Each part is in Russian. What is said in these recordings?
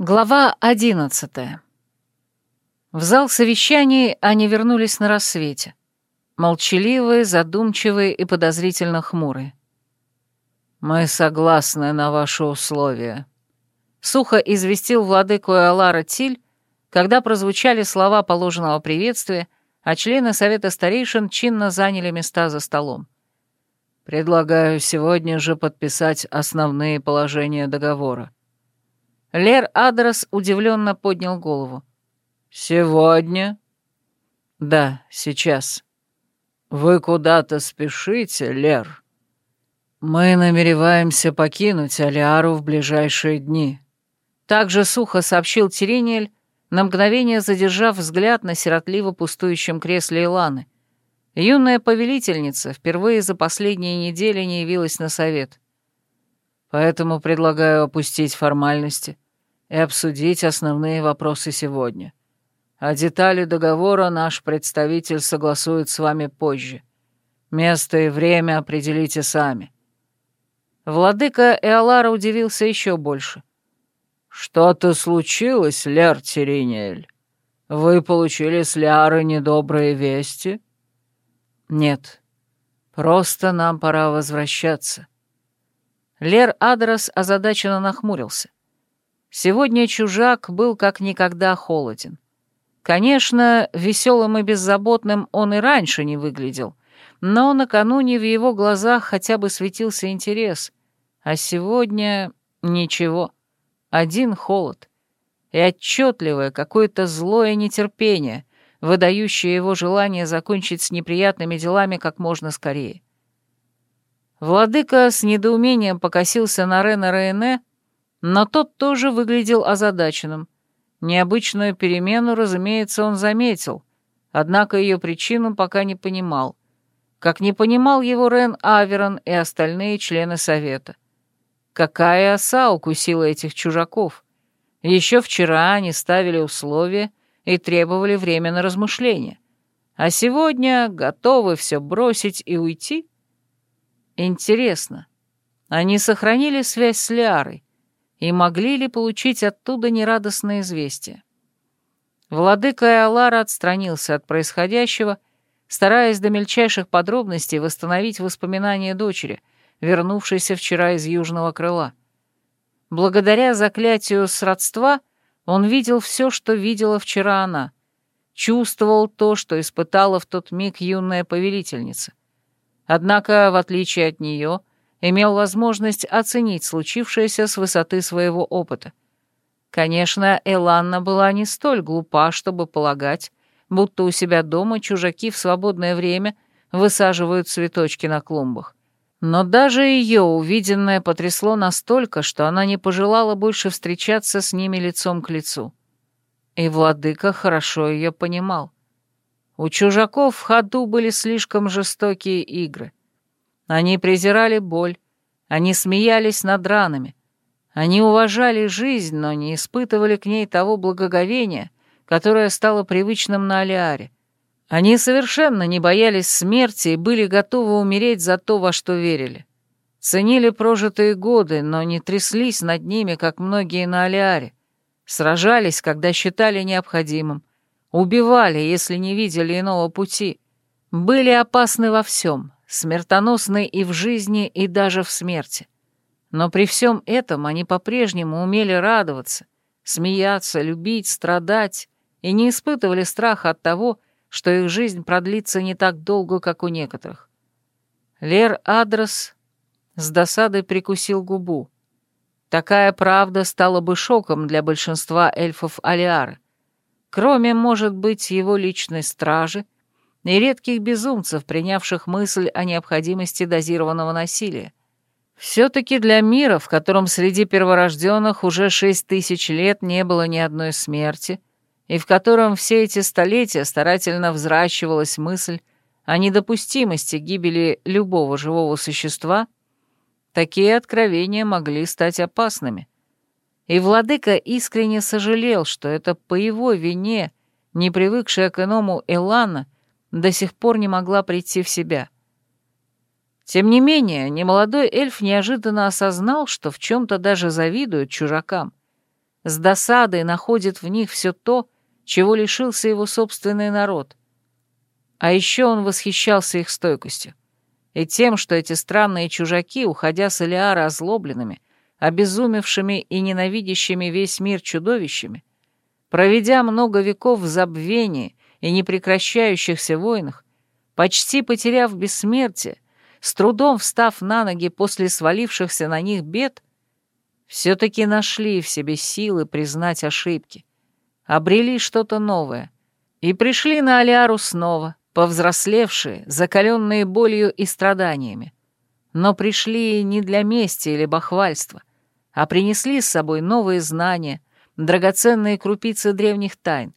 Глава одиннадцатая. В зал совещаний они вернулись на рассвете. Молчаливые, задумчивые и подозрительно хмурые. «Мы согласны на ваши условия», — сухо известил владыку Элара Тиль, когда прозвучали слова положенного приветствия, а члены Совета Старейшин чинно заняли места за столом. «Предлагаю сегодня же подписать основные положения договора». Лер Адрес удивленно поднял голову. «Сегодня?» «Да, сейчас». «Вы куда-то спешите, Лер?» «Мы намереваемся покинуть Алиару в ближайшие дни», — также сухо сообщил Терениэль, на мгновение задержав взгляд на сиротливо пустующем кресле Иланы. Юная повелительница впервые за последние недели не явилась на совет. Поэтому предлагаю опустить формальности и обсудить основные вопросы сегодня. А детали договора наш представитель согласует с вами позже. Место и время определите сами». Владыка Эолара удивился еще больше. «Что-то случилось, Лер Теринель? Вы получили с Ляры недобрые вести?» «Нет, просто нам пора возвращаться». Лер Адрос озадаченно нахмурился. Сегодня чужак был как никогда холоден. Конечно, веселым и беззаботным он и раньше не выглядел, но накануне в его глазах хотя бы светился интерес, а сегодня ничего, один холод и отчетливое какое-то злое нетерпение, выдающее его желание закончить с неприятными делами как можно скорее. Владыка с недоумением покосился на Рена Рейне, но тот тоже выглядел озадаченным. Необычную перемену, разумеется, он заметил, однако ее причину пока не понимал. Как не понимал его Рен Аверон и остальные члены Совета. Какая оса укусила этих чужаков? Еще вчера они ставили условия и требовали время на размышления. А сегодня готовы все бросить и уйти? Интересно, они сохранили связь с Лиарой? и могли ли получить оттуда нерадостное известие. Владыка Эолара отстранился от происходящего, стараясь до мельчайших подробностей восстановить воспоминания дочери, вернувшейся вчера из Южного Крыла. Благодаря заклятию сродства он видел все, что видела вчера она, чувствовал то, что испытала в тот миг юная повелительница. Однако, в отличие от нее, имел возможность оценить случившееся с высоты своего опыта. Конечно, Эланна была не столь глупа, чтобы полагать, будто у себя дома чужаки в свободное время высаживают цветочки на клумбах. Но даже ее увиденное потрясло настолько, что она не пожелала больше встречаться с ними лицом к лицу. И владыка хорошо ее понимал. У чужаков в ходу были слишком жестокие игры. Они презирали боль, они смеялись над ранами. Они уважали жизнь, но не испытывали к ней того благоговения, которое стало привычным на Алиаре. Они совершенно не боялись смерти и были готовы умереть за то, во что верили. Ценили прожитые годы, но не тряслись над ними, как многие на Алиаре. Сражались, когда считали необходимым. Убивали, если не видели иного пути. Были опасны во всем, смертоносны и в жизни, и даже в смерти. Но при всем этом они по-прежнему умели радоваться, смеяться, любить, страдать и не испытывали страха от того, что их жизнь продлится не так долго, как у некоторых. Лер Адрес с досадой прикусил губу. Такая правда стала бы шоком для большинства эльфов Алиары, кроме, может быть, его личной стражи — и редких безумцев, принявших мысль о необходимости дозированного насилия. Все-таки для мира, в котором среди перворожденных уже шесть тысяч лет не было ни одной смерти, и в котором все эти столетия старательно взращивалась мысль о недопустимости гибели любого живого существа, такие откровения могли стать опасными. И владыка искренне сожалел, что это по его вине, не привыкшая к иному Элана, до сих пор не могла прийти в себя. Тем не менее, немолодой эльф неожиданно осознал, что в чем-то даже завидует чужакам. с досадой находит в них все то, чего лишился его собственный народ. А еще он восхищался их стойкостью и тем, что эти странные чужаки, уходя с Элиара озлобленными, обезумевшими и ненавидящими весь мир чудовищами, проведя много веков в забвении и непрекращающихся войнах, почти потеряв бессмертие, с трудом встав на ноги после свалившихся на них бед, все-таки нашли в себе силы признать ошибки, обрели что-то новое и пришли на Алиару снова, повзрослевшие, закаленные болью и страданиями. Но пришли не для мести или бахвальства, а принесли с собой новые знания, драгоценные крупицы древних тайн,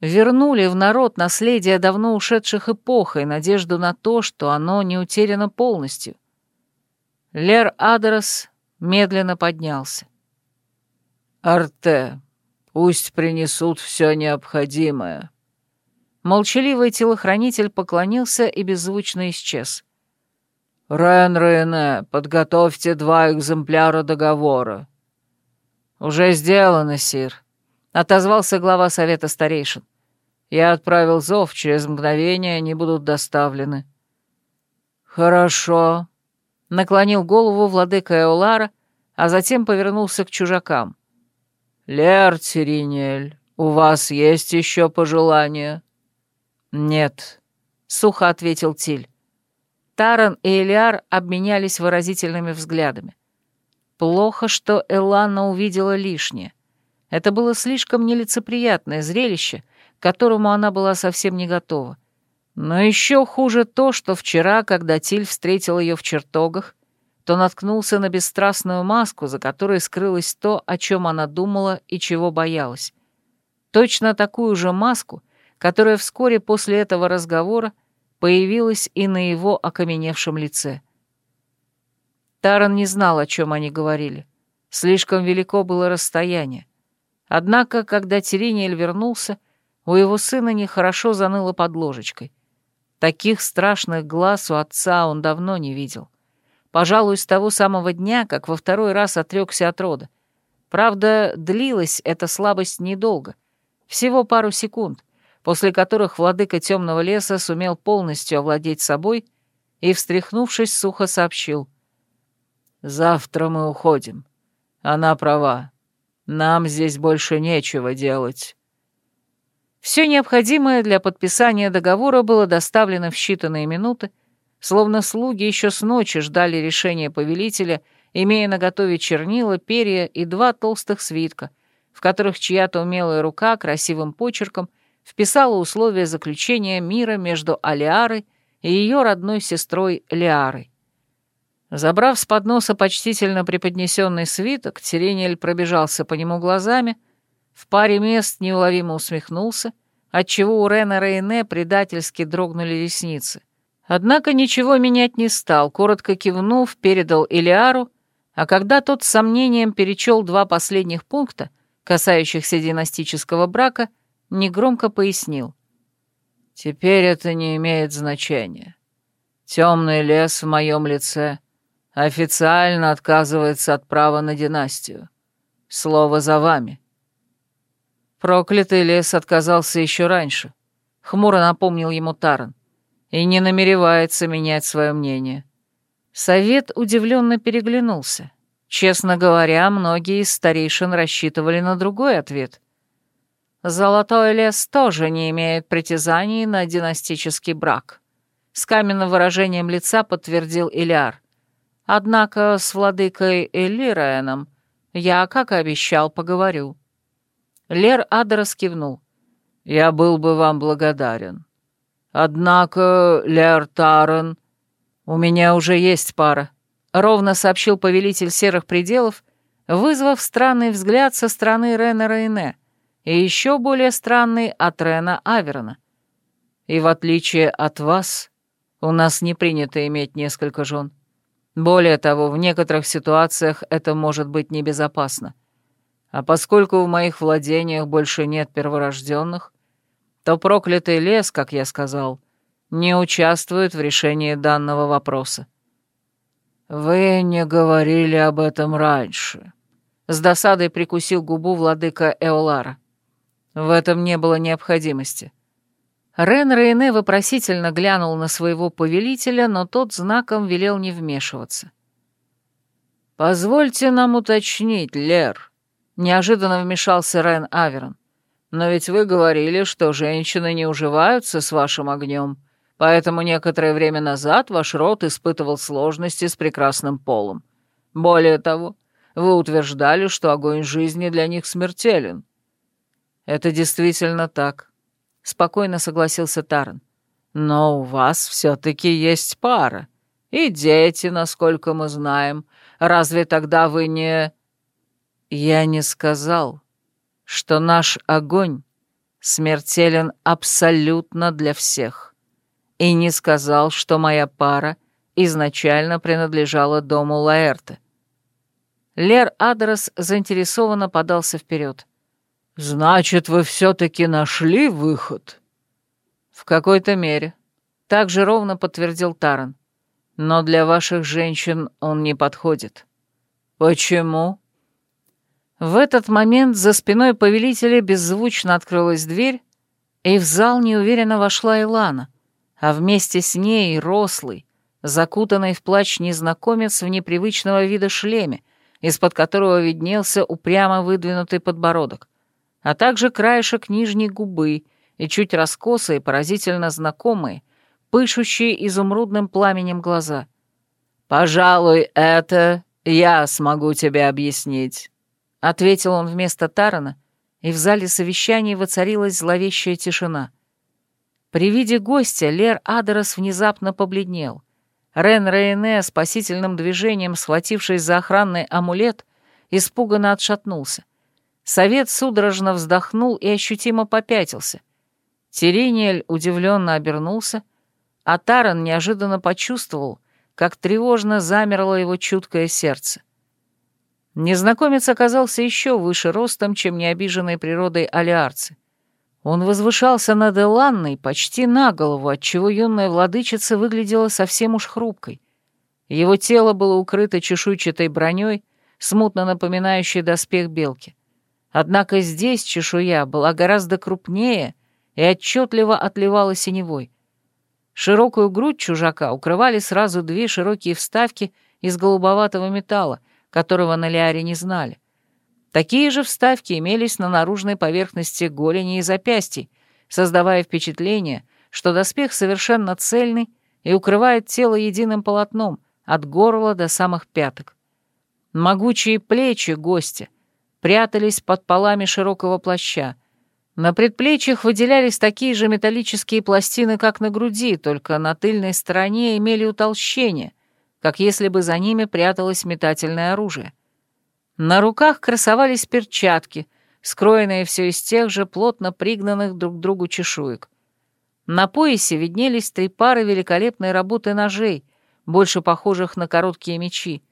вернули в народ наследие давно ушедших эпох и надежду на то, что оно не утеряно полностью. Лер Адерос медленно поднялся. «Арте, пусть принесут все необходимое». Молчаливый телохранитель поклонился и беззвучно исчез. «Рен Рене, подготовьте два экземпляра договора». «Уже сделано, сир», — отозвался глава совета старейшин. «Я отправил зов, через мгновение они будут доставлены». «Хорошо», — наклонил голову владыка Эолара, а затем повернулся к чужакам. «Лер Тиринель, у вас есть еще пожелания?» «Нет», — сухо ответил Тиль. Таран и Элиар обменялись выразительными взглядами. Плохо, что Эланна увидела лишнее. Это было слишком нелицеприятное зрелище, к которому она была совсем не готова. Но еще хуже то, что вчера, когда Тиль встретил ее в чертогах, то наткнулся на бесстрастную маску, за которой скрылось то, о чем она думала и чего боялась. Точно такую же маску, которая вскоре после этого разговора появилась и на его окаменевшем лице. Таран не знал, о чем они говорили. Слишком велико было расстояние. Однако, когда Терениэль вернулся, у его сына нехорошо заныло под ложечкой. Таких страшных глаз у отца он давно не видел. Пожалуй, с того самого дня, как во второй раз отрекся от рода. Правда, длилась эта слабость недолго, всего пару секунд, после которых владыка темного леса сумел полностью овладеть собой и, встряхнувшись, сухо сообщил. «Завтра мы уходим. Она права. Нам здесь больше нечего делать». Все необходимое для подписания договора было доставлено в считанные минуты, словно слуги еще с ночи ждали решения повелителя, имея наготове чернила, перья и два толстых свитка, в которых чья-то умелая рука красивым почерком — вписала условия заключения мира между Алиарой и ее родной сестрой Лиарой. Забрав с подноса почтительно преподнесенный свиток, Терениэль пробежался по нему глазами, в паре мест неуловимо усмехнулся, отчего у Рена Рейне предательски дрогнули ресницы. Однако ничего менять не стал, коротко кивнув, передал Илиару, а когда тот с сомнением перечел два последних пункта, касающихся династического брака, негромко пояснил. «Теперь это не имеет значения. Темный лес в моем лице официально отказывается от права на династию. Слово за вами». Проклятый лес отказался еще раньше, — хмуро напомнил ему Таран, и не намеревается менять свое мнение. Совет удивленно переглянулся. Честно говоря, многие из старейшин рассчитывали на другой ответ — Золотой лес тоже не имеет притязаний на династический брак. С каменным выражением лица подтвердил Илиар. Однако с владыкой Элираэном я, как и обещал, поговорю. Лер Адрос кивнул. «Я был бы вам благодарен. Однако, Лер Тарен, у меня уже есть пара», — ровно сообщил повелитель Серых Пределов, вызвав странный взгляд со стороны Рена Рейне, и еще более странный от Рена Аверона. И в отличие от вас, у нас не принято иметь несколько жен. Более того, в некоторых ситуациях это может быть небезопасно. А поскольку в моих владениях больше нет перворожденных, то проклятый лес, как я сказал, не участвует в решении данного вопроса. «Вы не говорили об этом раньше», С досадой прикусил губу владыка Эолара. В этом не было необходимости. Рен Рейне вопросительно глянул на своего повелителя, но тот знаком велел не вмешиваться. «Позвольте нам уточнить, Лер», — неожиданно вмешался Рен Аверон. «Но ведь вы говорили, что женщины не уживаются с вашим огнем, поэтому некоторое время назад ваш род испытывал сложности с прекрасным полом. Более того, вы утверждали, что огонь жизни для них смертелен». «Это действительно так», — спокойно согласился Таран. «Но у вас все-таки есть пара. И дети, насколько мы знаем. Разве тогда вы не...» «Я не сказал, что наш огонь смертелен абсолютно для всех. И не сказал, что моя пара изначально принадлежала дому Лаэрте». Лер Адрес заинтересованно подался вперед. «Значит, вы все-таки нашли выход?» «В какой-то мере», — так же ровно подтвердил Таран. «Но для ваших женщин он не подходит». «Почему?» В этот момент за спиной повелителя беззвучно открылась дверь, и в зал неуверенно вошла Илана, а вместе с ней рослый, закутанный в плащ незнакомец в непривычного вида шлеме, из-под которого виднелся упрямо выдвинутый подбородок а также краешек нижней губы и чуть раскосые, поразительно знакомые, пышущие изумрудным пламенем глаза. «Пожалуй, это я смогу тебе объяснить», — ответил он вместо Тарана, и в зале совещаний воцарилась зловещая тишина. При виде гостя Лер Адерос внезапно побледнел. Рен Рейне, спасительным движением схватившись за охранный амулет, испуганно отшатнулся. Совет судорожно вздохнул и ощутимо попятился. Терениэль удивленно обернулся, а Таран неожиданно почувствовал, как тревожно замерло его чуткое сердце. Незнакомец оказался еще выше ростом, чем необиженной природой алиарцы. Он возвышался над Эланной почти на голову, отчего юная владычица выглядела совсем уж хрупкой. Его тело было укрыто чешуйчатой броней, смутно напоминающей доспех белки. Однако здесь чешуя была гораздо крупнее и отчетливо отливала синевой. Широкую грудь чужака укрывали сразу две широкие вставки из голубоватого металла, которого на Лиаре не знали. Такие же вставки имелись на наружной поверхности голени и запястий, создавая впечатление, что доспех совершенно цельный и укрывает тело единым полотном, от горла до самых пяток. Могучие плечи гостя — прятались под полами широкого плаща. На предплечьях выделялись такие же металлические пластины, как на груди, только на тыльной стороне имели утолщение, как если бы за ними пряталось метательное оружие. На руках красовались перчатки, скроенные все из тех же плотно пригнанных друг к другу чешуек. На поясе виднелись три пары великолепной работы ножей, больше похожих на короткие мечи.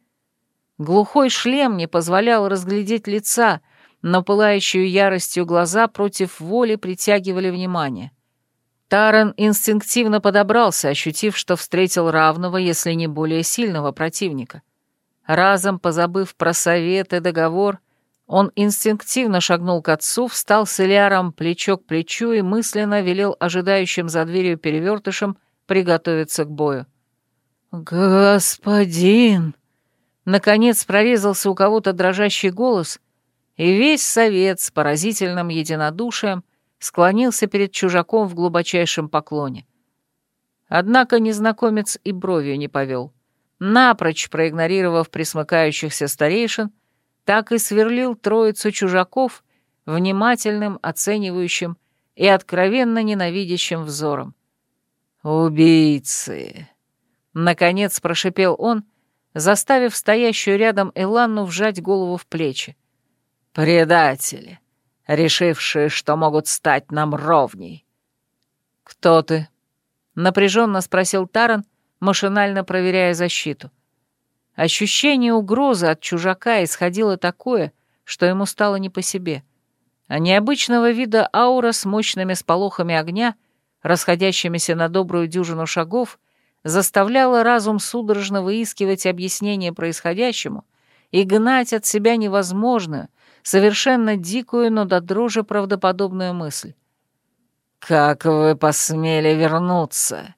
Глухой шлем не позволял разглядеть лица, но пылающую яростью глаза против воли притягивали внимание. Таран инстинктивно подобрался, ощутив, что встретил равного, если не более сильного противника. Разом позабыв про совет и договор, он инстинктивно шагнул к отцу, встал с Элиаром плечо к плечу и мысленно велел ожидающим за дверью перевертышам приготовиться к бою. «Господин!» Наконец прорезался у кого-то дрожащий голос, и весь совет с поразительным единодушием склонился перед чужаком в глубочайшем поклоне. Однако незнакомец и бровью не повел. Напрочь проигнорировав присмыкающихся старейшин, так и сверлил троицу чужаков внимательным, оценивающим и откровенно ненавидящим взором. «Убийцы!» — наконец прошипел он — заставив стоящую рядом Эланну вжать голову в плечи. «Предатели, решившие, что могут стать нам ровней». «Кто ты?» — напряженно спросил Таран, машинально проверяя защиту. Ощущение угрозы от чужака исходило такое, что ему стало не по себе. А необычного вида аура с мощными сполохами огня, расходящимися на добрую дюжину шагов, заставляла разум судорожно выискивать объяснение происходящему и гнать от себя невозможную, совершенно дикую, но до дрожи правдоподобную мысль. «Как вы посмели вернуться?»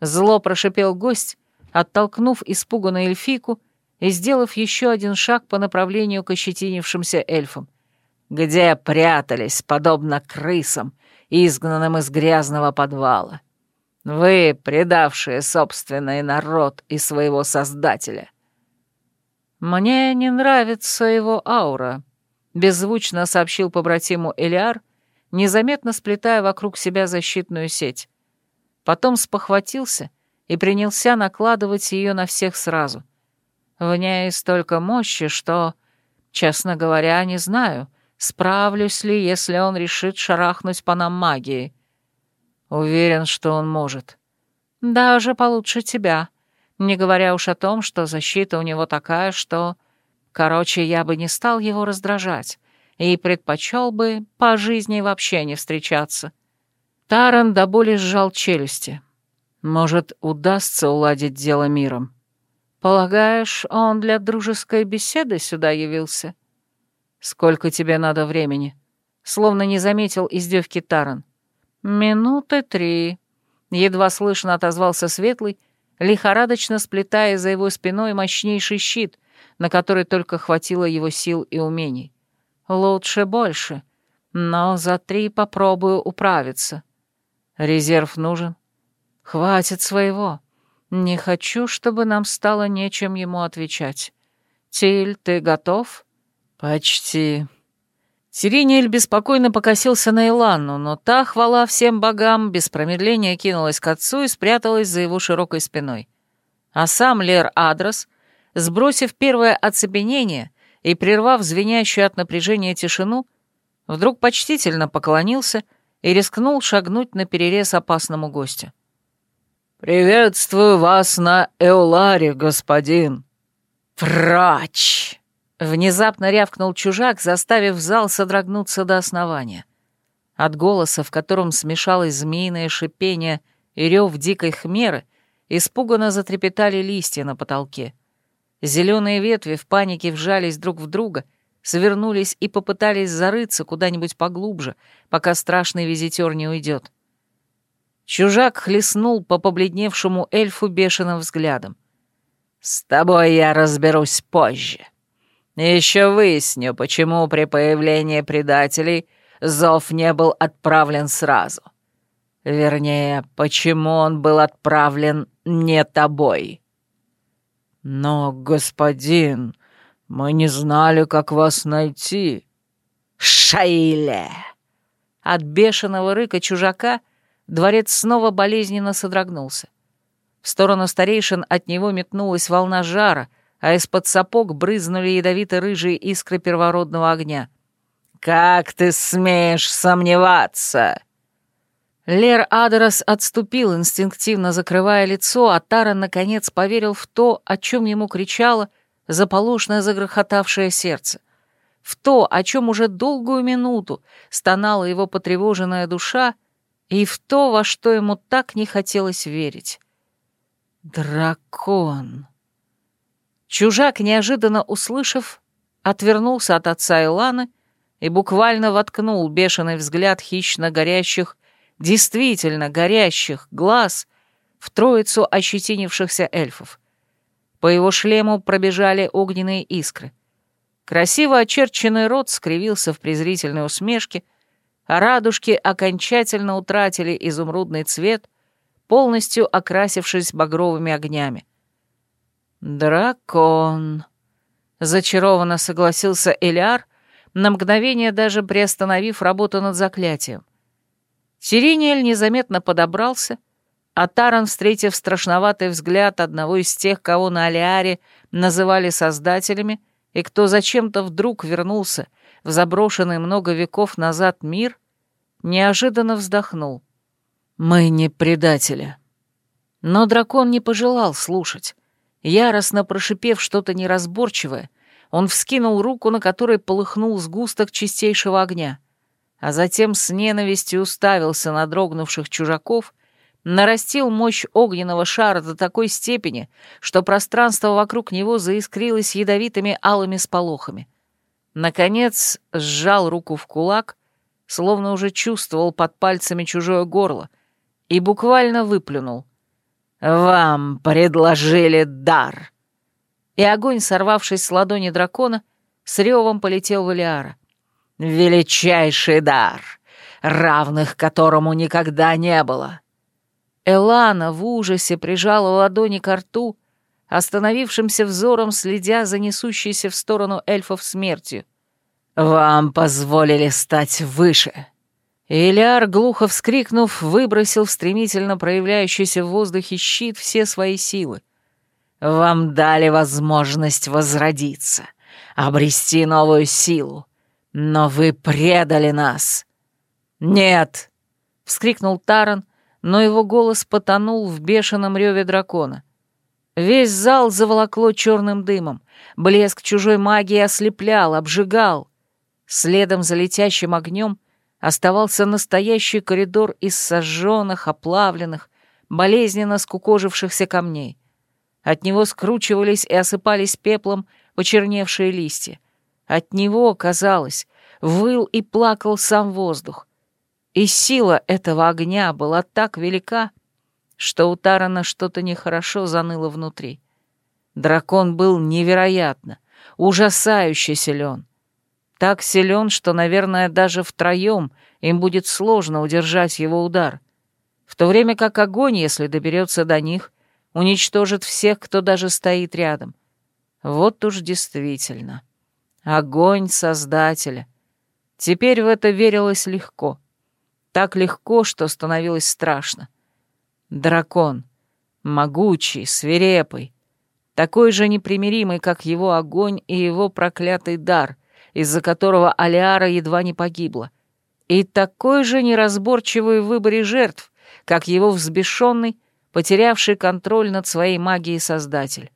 Зло прошипел гость, оттолкнув испуганную эльфийку и сделав еще один шаг по направлению к ощетинившимся эльфам. «Где прятались, подобно крысам, изгнанным из грязного подвала? Вы, предавшие собственный народ и своего создателя». «Мне не нравится его аура», — беззвучно сообщил побратиму Элиар, незаметно сплетая вокруг себя защитную сеть. Потом спохватился и принялся накладывать ее на всех сразу. В ней столько мощи, что, честно говоря, не знаю, справлюсь ли, если он решит шарахнуть по нам магией. Уверен, что он может. Даже получше тебя, не говоря уж о том, что защита у него такая, что... Короче, я бы не стал его раздражать и предпочел бы по жизни вообще не встречаться. Таран до боли сжал челюсти. Может, удастся уладить дело миром? Полагаешь, он для дружеской беседы сюда явился? Сколько тебе надо времени? Словно не заметил издевки Таран. Минуты три. Едва слышно отозвался Светлый, лихорадочно сплетая за его спиной мощнейший щит, на который только хватило его сил и умений. Лучше больше, но за три попробую управиться. Резерв нужен. Хватит своего. Не хочу, чтобы нам стало нечем ему отвечать. Тиль, ты готов? Почти. Сиринель беспокойно покосился на Иланну, но та, хвала всем богам, без промедления кинулась к отцу и спряталась за его широкой спиной. А сам Лер Адрес, сбросив первое оцепенение, и, прервав звенящую от напряжения тишину, вдруг почтительно поклонился и рискнул шагнуть на перерез опасному гостю. «Приветствую вас на Эоларе, господин!» «Прочь!» — внезапно рявкнул чужак, заставив зал содрогнуться до основания. От голоса, в котором смешалось змеиное шипение и рев дикой хмеры, испуганно затрепетали листья на потолке. Зеленые ветви в панике вжались друг в друга, свернулись и попытались зарыться куда-нибудь поглубже, пока страшный визитер не уйдет. Чужак хлестнул по побледневшему эльфу бешеным взглядом. «С тобой я разберусь позже. Еще выясню, почему при появлении предателей зов не был отправлен сразу. Вернее, почему он был отправлен не тобой». «Но, господин, мы не знали, как вас найти». «Шаиле!» От бешеного рыка чужака дворец снова болезненно содрогнулся. В сторону старейшин от него метнулась волна жара, а из-под сапог брызнули ядовито-рыжие искры первородного огня. «Как ты смеешь сомневаться?» Лер Адерас отступил, инстинктивно закрывая лицо, а Таран, наконец, поверил в то, о чем ему кричало заполошное загрохотавшее сердце. В то, о чем уже долгую минуту стонала его потревоженная душа, и в то, во что ему так не хотелось верить. Дракон. Чужак, неожиданно услышав, отвернулся от отца Иланы и буквально воткнул бешеный взгляд хищно горящих действительно горящих глаз в троицу ощетинившихся эльфов. По его шлему пробежали огненные искры. Красиво очерченный рот скривился в презрительной усмешке, а радужки окончательно утратили изумрудный цвет, полностью окрасившись багровыми огнями. «Дракон», — зачарованно согласился Элиар, на мгновение даже приостановив работу над заклятием. Сирениэль незаметно подобрался, а Таран, встретив страшноватый взгляд одного из тех, кого на Алиаре называли создателями, и кто зачем-то вдруг вернулся в заброшенный много веков назад мир, неожиданно вздохнул. «Мы не предатели». Но дракон не пожелал слушать. Яростно прошипев что-то неразборчивое, он вскинул руку, на которой полыхнул сгусток чистейшего огня — а затем с ненавистью уставился на дрогнувших чужаков, нарастил мощь огненного шара до такой степени, что пространство вокруг него заискрилось ядовитыми алыми сполохами. Наконец сжал руку в кулак, словно уже чувствовал под пальцами чужое горло, и буквально выплюнул. «Вам предложили дар!» И огонь, сорвавшись с ладони дракона, с ревом полетел в Элиара. «Величайший дар, равных которому никогда не было!» Элана в ужасе прижала ладони к рту, остановившимся взором следя за несущейся в сторону эльфов смертью. «Вам позволили стать выше!» Элиар, глухо вскрикнув, выбросил в стремительно проявляющийся в воздухе щит все свои силы. «Вам дали возможность возродиться, обрести новую силу, но вы предали нас!» «Нет!» — вскрикнул Таран, но его голос потонул в бешеном реве дракона. Весь зал заволокло черным дымом, блеск чужой магии ослеплял, обжигал. Следом за летящим огнем оставался настоящий коридор из сожженных, оплавленных, болезненно скукожившихся камней. От него скручивались и осыпались пеплом почерневшие листья. От него, казалось, выл и плакал сам воздух. И сила этого огня была так велика, что у Тарана что-то нехорошо заныло внутри. Дракон был невероятно, ужасающе силен. Так силен, что, наверное, даже втроем им будет сложно удержать его удар. В то время как огонь, если доберется до них, уничтожит всех, кто даже стоит рядом. Вот уж действительно. Огонь Создателя. Теперь в это верилось легко. Так легко, что становилось страшно. Дракон. Могучий, свирепый. Такой же непримиримый, как его огонь и его проклятый дар — из-за которого Алиара едва не погибла, и такой же неразборчивый в выборе жертв, как его взбешенный, потерявший контроль над своей магией Создатель.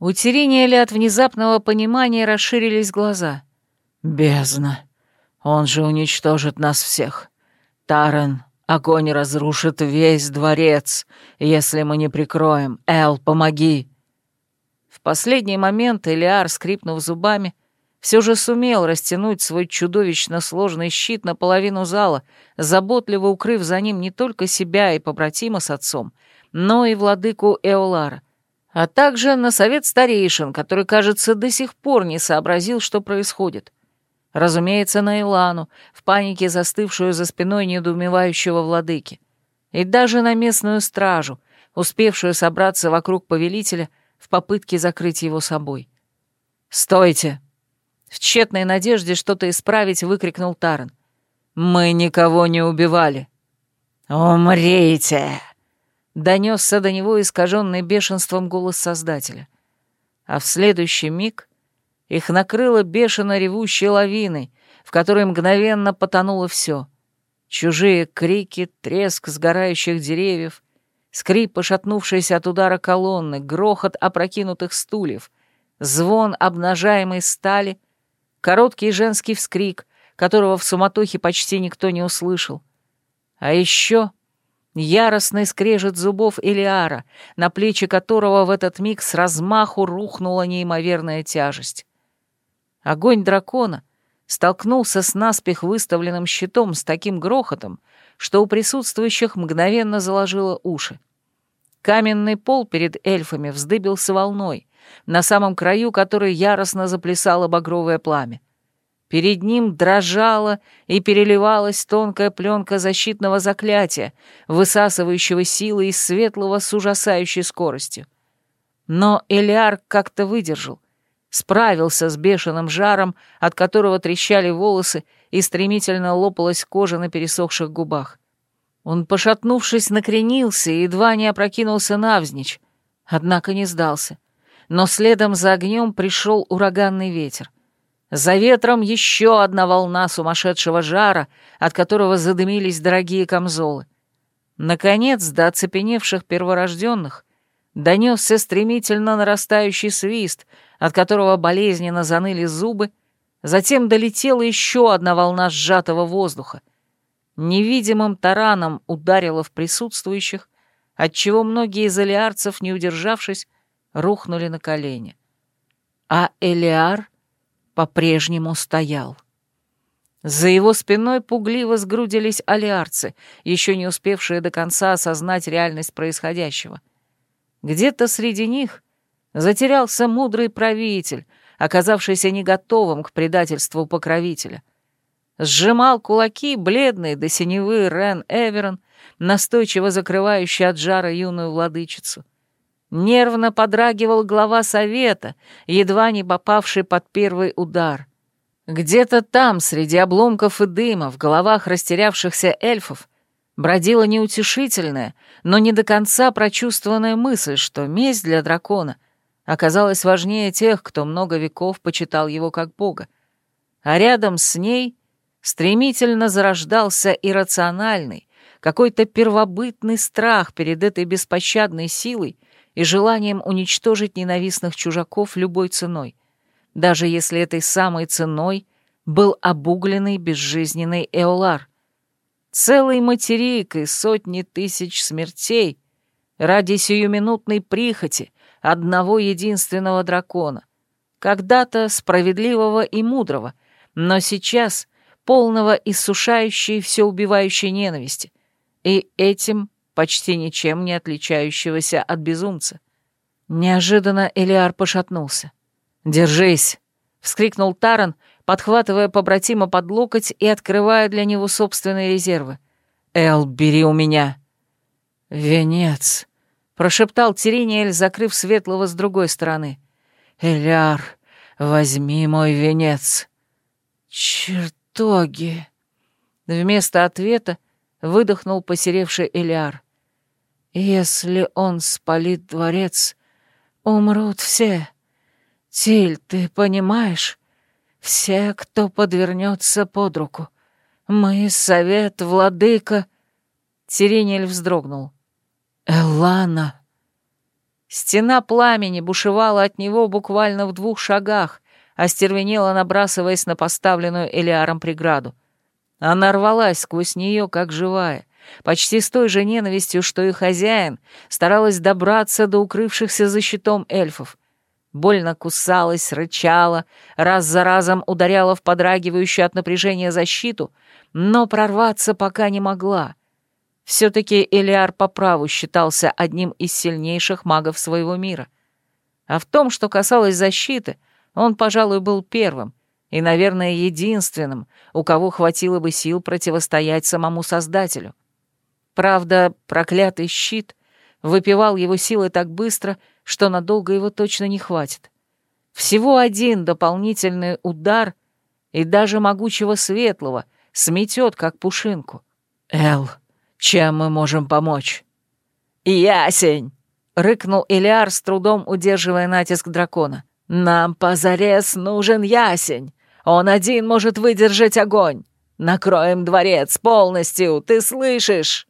У Терения от внезапного понимания расширились глаза. «Бездна! Он же уничтожит нас всех! Тарен, огонь разрушит весь дворец, если мы не прикроем! Эл, помоги!» В последний момент Элиар, скрипнув зубами, все же сумел растянуть свой чудовищно сложный щит наполовину зала, заботливо укрыв за ним не только себя и побратима с отцом, но и владыку Эолара, а также на совет старейшин, который, кажется, до сих пор не сообразил, что происходит. Разумеется, на Илану, в панике застывшую за спиной недоумевающего владыки, и даже на местную стражу, успевшую собраться вокруг повелителя в попытке закрыть его собой. «Стойте!» В тщетной надежде что-то исправить выкрикнул Таран. «Мы никого не убивали». «Умрите!» — донесся до него искаженный бешенством голос Создателя. А в следующий миг их накрыло бешено ревущей лавиной, в которой мгновенно потонуло все. Чужие крики, треск сгорающих деревьев, скрип пошатнувшейся от удара колонны, грохот опрокинутых стульев, звон обнажаемой стали — короткий женский вскрик, которого в суматохе почти никто не услышал. А еще яростный скрежет зубов Элиара, на плечи которого в этот миг с размаху рухнула неимоверная тяжесть. Огонь дракона столкнулся с наспех выставленным щитом с таким грохотом, что у присутствующих мгновенно заложило уши. Каменный пол перед эльфами вздыбился волной, на самом краю которой яростно заплясало багровое пламя. Перед ним дрожала и переливалась тонкая пленка защитного заклятия, высасывающего силы из светлого с ужасающей скоростью. Но Элиар как-то выдержал, справился с бешеным жаром, от которого трещали волосы и стремительно лопалась кожа на пересохших губах. Он, пошатнувшись, накренился и едва не опрокинулся навзничь, однако не сдался — но следом за огнем пришел ураганный ветер. За ветром еще одна волна сумасшедшего жара, от которого задымились дорогие камзолы. Наконец, до оцепеневших перворожденных донесся стремительно нарастающий свист, от которого болезненно заныли зубы, затем долетела еще одна волна сжатого воздуха. невидимым тараном ударило в присутствующих, отчего многие из элиарцев, не удержавшись, рухнули на колени. А Элиар по-прежнему стоял. За его спиной пугливо сгрудились алиарцы, еще не успевшие до конца осознать реальность происходящего. Где-то среди них затерялся мудрый правитель, оказавшийся не готовым к предательству покровителя. Сжимал кулаки бледный до синевы Рен Эверон, настойчиво закрывающий от жара юную владычицу. Нервно подрагивал глава совета, едва не попавший под первый удар. Где-то там, среди обломков и дыма, в головах растерявшихся эльфов, бродила неутешительная, но не до конца прочувствованная мысль, что месть для дракона оказалась важнее тех, кто много веков почитал его как бога. А рядом с ней стремительно зарождался иррациональный, какой-то первобытный страх перед этой беспощадной силой и желанием уничтожить ненавистных чужаков любой ценой, даже если этой самой ценой был обугленный безжизненный Эолар. Целый материк и сотни тысяч смертей ради сиюминутной прихоти одного единственного дракона, когда-то справедливого и мудрого, но сейчас полного иссушающей все убивающей ненависти, и этим почти ничем не отличающегося от безумца. Неожиданно Элиар пошатнулся. «Держись!» — вскрикнул Таран, подхватывая побратима под локоть и открывая для него собственные резервы. «Эл, бери у меня!» «Венец!» — прошептал Тириниэль, закрыв светлого с другой стороны. «Эляр, возьми мой венец!» «Чертоги!» Вместо ответа выдохнул посеревший Элиар. «Если он спалит дворец, умрут все. Тиль, ты понимаешь? Все, кто подвернется под руку. Мы, совет, владыка...» Тиринель вздрогнул. «Эллана!» Стена пламени бушевала от него буквально в двух шагах, остервенела, набрасываясь на поставленную Элиаром преграду. Она рвалась сквозь нее, как живая, почти с той же ненавистью, что и хозяин, старалась добраться до укрывшихся за щитом эльфов. Больно кусалась, рычала, раз за разом ударяла в подрагивающую от напряжения защиту, но прорваться пока не могла. Все-таки Элиар по праву считался одним из сильнейших магов своего мира. А в том, что касалось защиты, он, пожалуй, был первым, и, наверное, единственным, у кого хватило бы сил противостоять самому Создателю. Правда, проклятый щит выпивал его силы так быстро, что надолго его точно не хватит. Всего один дополнительный удар, и даже могучего светлого сметет, как пушинку. «Эл, чем мы можем помочь?» «Ясень!» — рыкнул Илиар, с трудом удерживая натиск дракона. «Нам позарез нужен ясень. Он один может выдержать огонь. Накроем дворец полностью, ты слышишь?»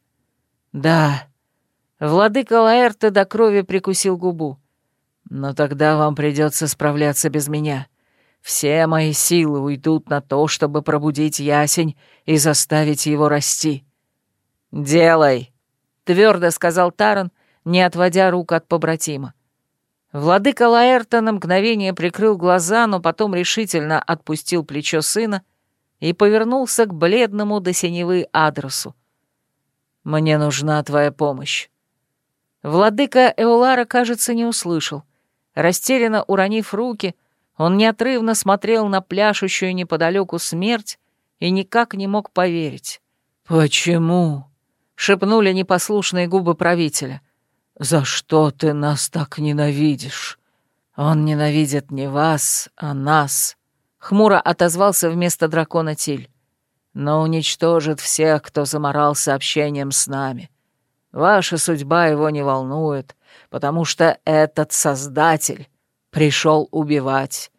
«Да». Владыка Лаэрта до крови прикусил губу. «Но тогда вам придется справляться без меня. Все мои силы уйдут на то, чтобы пробудить ясень и заставить его расти». «Делай», — твердо сказал Таран, не отводя рук от побратима. Владыка Лаэрта на мгновение прикрыл глаза, но потом решительно отпустил плечо сына и повернулся к бледному до синевы адресу. «Мне нужна твоя помощь». Владыка Эолара, кажется, не услышал. Растерянно уронив руки, он неотрывно смотрел на пляшущую неподалеку смерть и никак не мог поверить. «Почему?» — шепнули непослушные губы правителя. «За что ты нас так ненавидишь? Он ненавидит не вас, а нас», — хмуро отозвался вместо дракона Тиль. «Но уничтожит всех, кто заморался общением с нами. Ваша судьба его не волнует, потому что этот Создатель пришел убивать,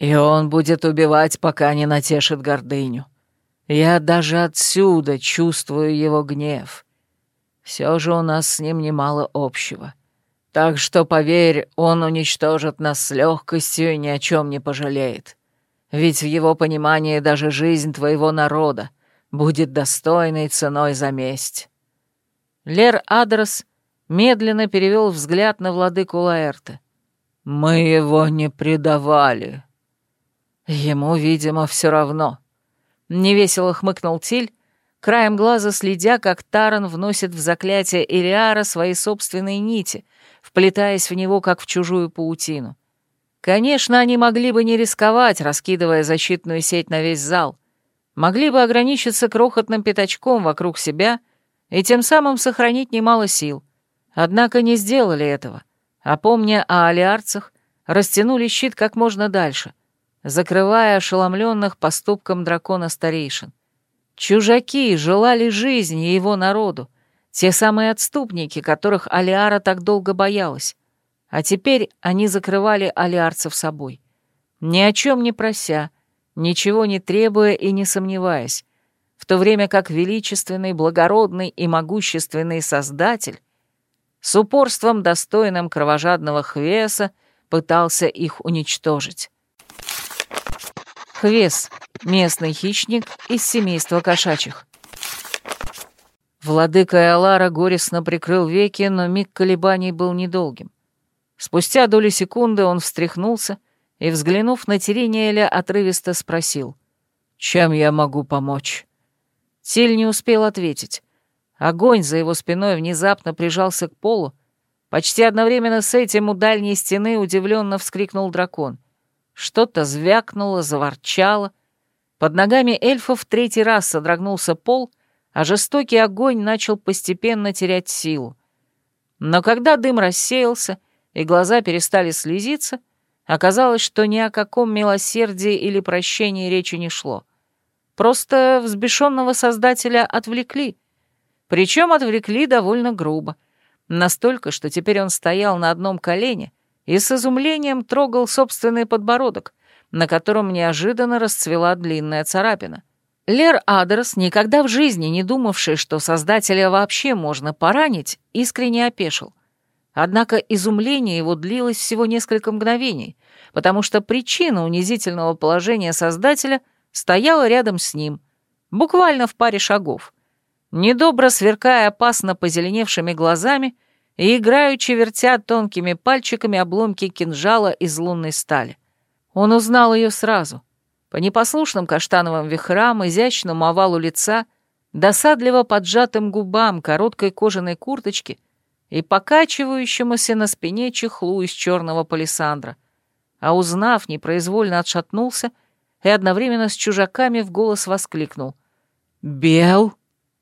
и он будет убивать, пока не натешит гордыню. Я даже отсюда чувствую его гнев». Все же у нас с ним немало общего. Так что, поверь, он уничтожит нас с легкостью и ни о чем не пожалеет. Ведь в его понимании даже жизнь твоего народа будет достойной ценой за месть». Лер Адрос медленно перевел взгляд на владыку Лаэрта. «Мы его не предавали». «Ему, видимо, все равно». Невесело хмыкнул Тиль, краем глаза следя, как Таран вносит в заклятие Илиара свои собственные нити, вплетаясь в него, как в чужую паутину. Конечно, они могли бы не рисковать, раскидывая защитную сеть на весь зал. Могли бы ограничиться крохотным пятачком вокруг себя и тем самым сохранить немало сил. Однако не сделали этого, а, помня о алиарцах, растянули щит как можно дальше, закрывая ошеломленных поступком дракона-старейшин. Чужаки желали жизни его народу, те самые отступники, которых Алиара так долго боялась. А теперь они закрывали алиарцев собой. Ни о чем не прося, ничего не требуя и не сомневаясь, в то время как величественный, благородный и могущественный Создатель с упорством, достойным кровожадного Хвеса, пытался их уничтожить. Хвес — местный хищник из семейства кошачьих. Владыка Эолара горестно прикрыл веки, но миг колебаний был недолгим. Спустя доли секунды он встряхнулся и, взглянув на Терениэля, отрывисто спросил, «Чем я могу помочь?» Тиль не успел ответить. Огонь за его спиной внезапно прижался к полу. Почти одновременно с этим у дальней стены удивленно вскрикнул дракон — что-то звякнуло, заворчало. Под ногами эльфов третий раз содрогнулся пол, а жестокий огонь начал постепенно терять силу. Но когда дым рассеялся и глаза перестали слезиться, оказалось, что ни о каком милосердии или прощении речи не шло. Просто взбешенного создателя отвлекли. Причем отвлекли довольно грубо. Настолько, что теперь он стоял на одном колене, и с изумлением трогал собственный подбородок, на котором неожиданно расцвела длинная царапина. Лер Адрес, никогда в жизни не думавший, что Создателя вообще можно поранить, искренне опешил. Однако изумление его длилось всего несколько мгновений, потому что причина унизительного положения Создателя стояла рядом с ним, буквально в паре шагов. Недобро сверкая опасно позеленевшими глазами, и играючи вертя тонкими пальчиками обломки кинжала из лунной стали. Он узнал ее сразу. По непослушным каштановым вихрам, изящному овалу лица, досадливо поджатым губам короткой кожаной курточки и покачивающемуся на спине чехлу из черного палисандра. А узнав, непроизвольно отшатнулся и одновременно с чужаками в голос воскликнул. «Бел!»